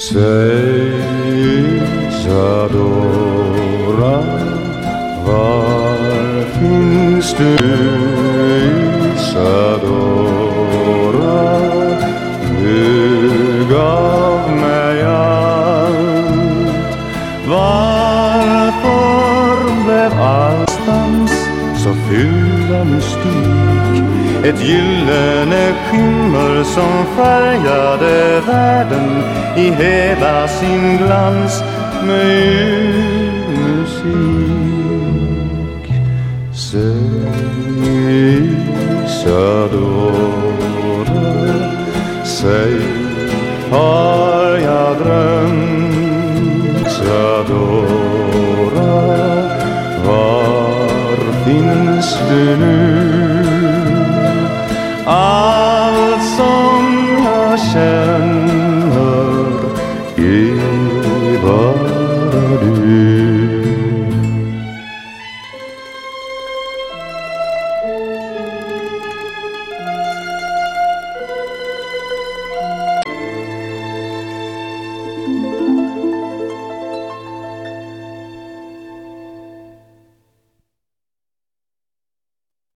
Säg Isadora, var finns du Isadora? Du gav mig allt. Varför blev allstans så fylld av mystik? Ett gyllene skimmer som färgade världen i hela sin glans med ljuv musik. Säg Isadora, säg har jag drömt Isadora, var finns du nu? Allt som jag känner Oh.